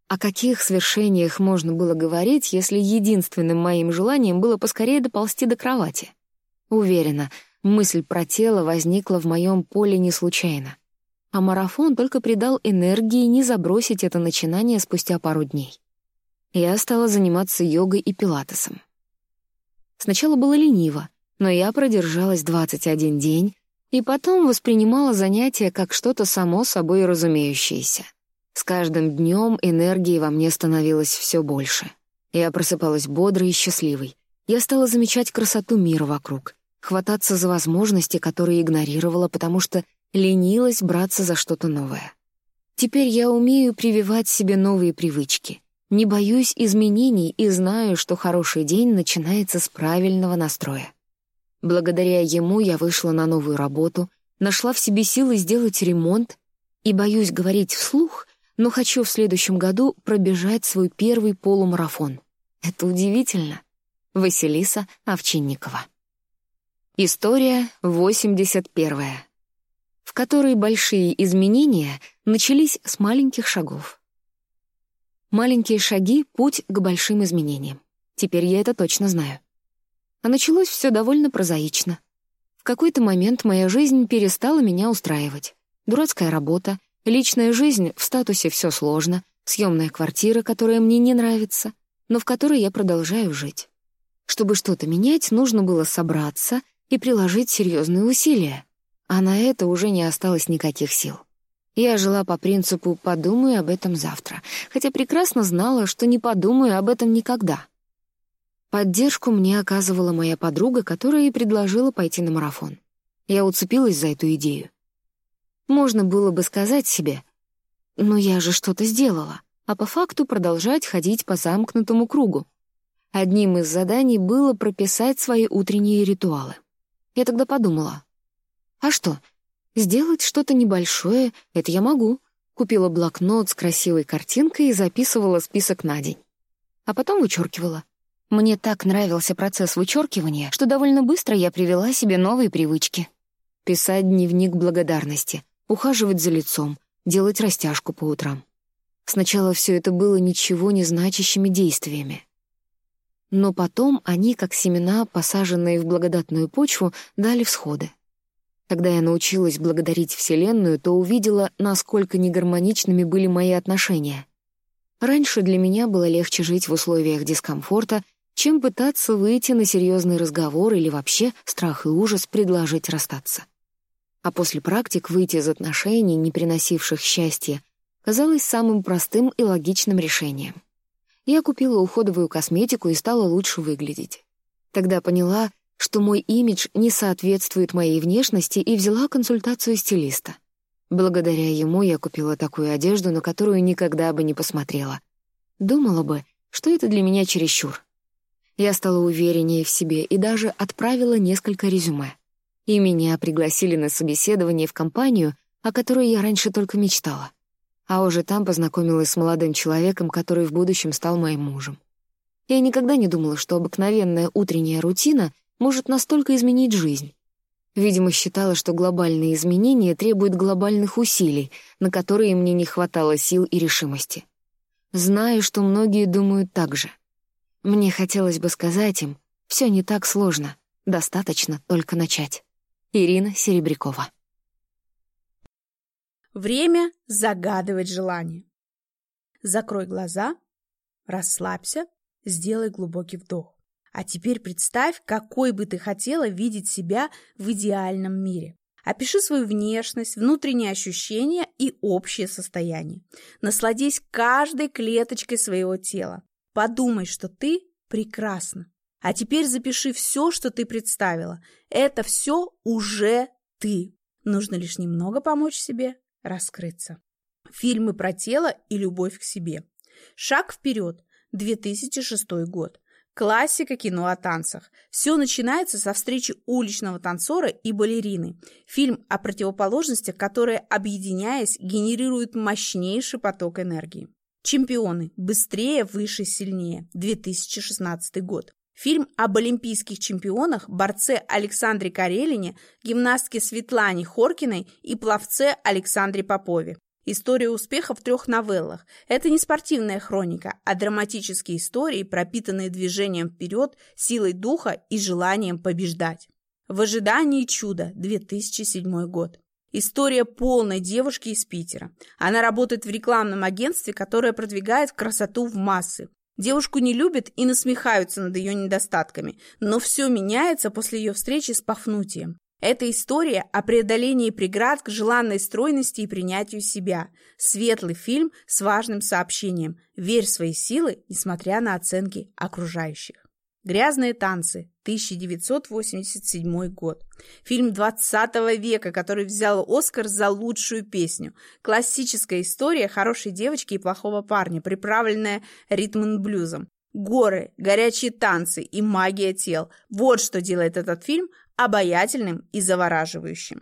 О каких свершениях можно было говорить, если единственным моим желанием было поскорее доползти до кровати? Уверена, мысль про тело возникла в моем поле не случайно. А марафон только придал энергии не забросить это начинание спустя пару дней я стала заниматься йогой и пилатесом. Сначала было лениво, но я продержалась 21 день и потом воспринимала занятия как что-то само собой разумеющееся. С каждым днем энергии во мне становилось все больше. Я просыпалась бодрой и счастливой. Я стала замечать красоту мира вокруг, хвататься за возможности, которые игнорировала, потому что ленилась браться за что-то новое. Теперь я умею прививать себе новые привычки, не боюсь изменений и знаю, что хороший день начинается с правильного настроя. Благодаря ему я вышла на новую работу, нашла в себе силы сделать ремонт и боюсь говорить вслух, но хочу в следующем году пробежать свой первый полумарафон. Это удивительно. Василиса Овчинникова. История 81 в которой большие изменения начались с маленьких шагов. Маленькие шаги — путь к большим изменениям. Теперь я это точно знаю. А началось все довольно прозаично. В какой-то момент моя жизнь перестала меня устраивать. Дурацкая работа, личная жизнь в статусе «все сложно», съемная квартира, которая мне не нравится, но в которой я продолжаю жить. Чтобы что-то менять, нужно было собраться и приложить серьезные усилия, а на это уже не осталось никаких сил. Я жила по принципу «подумаю об этом завтра», хотя прекрасно знала, что не подумаю об этом никогда. Поддержку мне оказывала моя подруга, которая и предложила пойти на марафон. Я уцепилась за эту идею. Можно было бы сказать себе «но я же что-то сделала», а по факту продолжать ходить по замкнутому кругу. Одним из заданий было прописать свои утренние ритуалы. Я тогда подумала, а что, Сделать что-то небольшое — это я могу. Купила блокнот с красивой картинкой и записывала список на день. А потом вычеркивала. Мне так нравился процесс вычеркивания, что довольно быстро я привела себе новые привычки. Писать дневник благодарности, ухаживать за лицом, делать растяжку по утрам. Сначала все это было ничего не значащими действиями. Но потом они, как семена, посаженные в благодатную почву, дали всходы. Когда я научилась благодарить Вселенную, то увидела, насколько негармоничными были мои отношения. Раньше для меня было легче жить в условиях дискомфорта, чем пытаться выйти на серьезный разговор или вообще страх и ужас предложить расстаться. А после практик выйти из отношений, не приносивших счастья, казалось самым простым и логичным решением. Я купила уходовую косметику и стала лучше выглядеть. Тогда поняла, что мой имидж не соответствует моей внешности и взяла консультацию стилиста. Благодаря ему я купила такую одежду, на которую никогда бы не посмотрела. Думала бы, что это для меня чересчур. Я стала увереннее в себе и даже отправила несколько резюме. И меня пригласили на собеседование в компанию, о которой я раньше только мечтала. А уже там познакомилась с молодым человеком, который в будущем стал моим мужем. Я никогда не думала, что обыкновенная утренняя рутина может настолько изменить жизнь. Видимо, считала, что глобальные изменения требуют глобальных усилий, на которые мне не хватало сил и решимости. Знаю, что многие думают так же. Мне хотелось бы сказать им, все не так сложно, достаточно только начать. Ирина Серебрякова Время загадывать желание. Закрой глаза, расслабься, сделай глубокий вдох. А теперь представь, какой бы ты хотела видеть себя в идеальном мире. Опиши свою внешность, внутренние ощущения и общее состояние. Насладись каждой клеточкой своего тела. Подумай, что ты прекрасна. А теперь запиши все, что ты представила. Это все уже ты. Нужно лишь немного помочь себе раскрыться. Фильмы про тело и любовь к себе. Шаг вперед. 2006 год. Классика кино о танцах. Все начинается со встречи уличного танцора и балерины. Фильм о противоположностях, которые, объединяясь, генерируют мощнейший поток энергии. Чемпионы. Быстрее, выше, сильнее. 2016 год. Фильм об олимпийских чемпионах, борце Александре Карелине, гимнастке Светлане Хоркиной и пловце Александре Попове. История успеха в трех новеллах. Это не спортивная хроника, а драматические истории, пропитанные движением вперед, силой духа и желанием побеждать. В ожидании чуда, 2007 год. История полной девушки из Питера. Она работает в рекламном агентстве, которое продвигает красоту в массы. Девушку не любят и насмехаются над ее недостатками, но все меняется после ее встречи с Пафнутием. Это история о преодолении преград к желанной стройности и принятию себя. Светлый фильм с важным сообщением. Верь в свои силы, несмотря на оценки окружающих. «Грязные танцы», 1987 год. Фильм 20 века, который взял Оскар за лучшую песню. Классическая история хорошей девочки и плохого парня, приправленная ритм-блюзом. Горы, горячие танцы и магия тел. Вот что делает этот фильм обаятельным и завораживающим.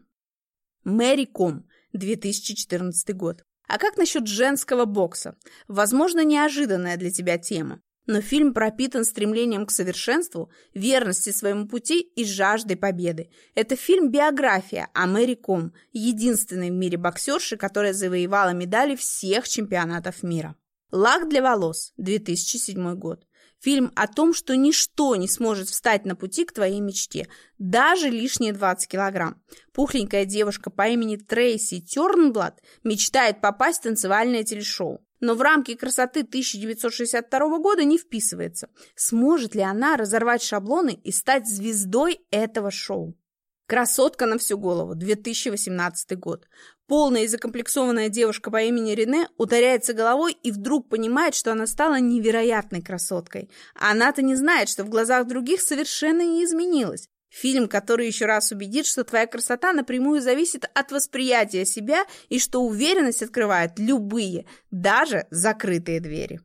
Мэри Ком, 2014 год. А как насчет женского бокса? Возможно, неожиданная для тебя тема. Но фильм пропитан стремлением к совершенству, верности своему пути и жаждой победы. Это фильм-биография о Мэри Ком, единственной в мире боксерши, которая завоевала медали всех чемпионатов мира. «Лак для волос», 2007 год. Фильм о том, что ничто не сможет встать на пути к твоей мечте, даже лишние 20 килограмм. Пухленькая девушка по имени Трейси Тернблад мечтает попасть в танцевальное телешоу. Но в рамки красоты 1962 года не вписывается. Сможет ли она разорвать шаблоны и стать звездой этого шоу? Красотка на всю голову, 2018 год. Полная и закомплексованная девушка по имени Рене ударяется головой и вдруг понимает, что она стала невероятной красоткой. Она-то не знает, что в глазах других совершенно не изменилась. Фильм, который еще раз убедит, что твоя красота напрямую зависит от восприятия себя и что уверенность открывает любые, даже закрытые двери.